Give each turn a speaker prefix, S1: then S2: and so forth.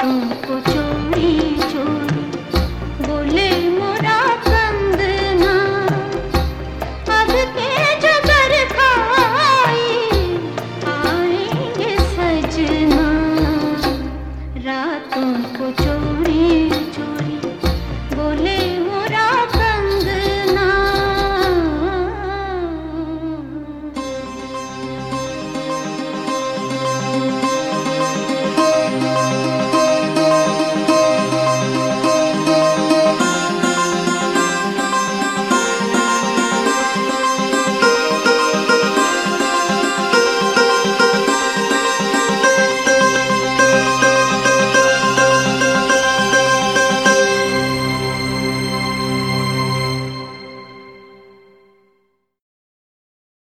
S1: 嗯，不。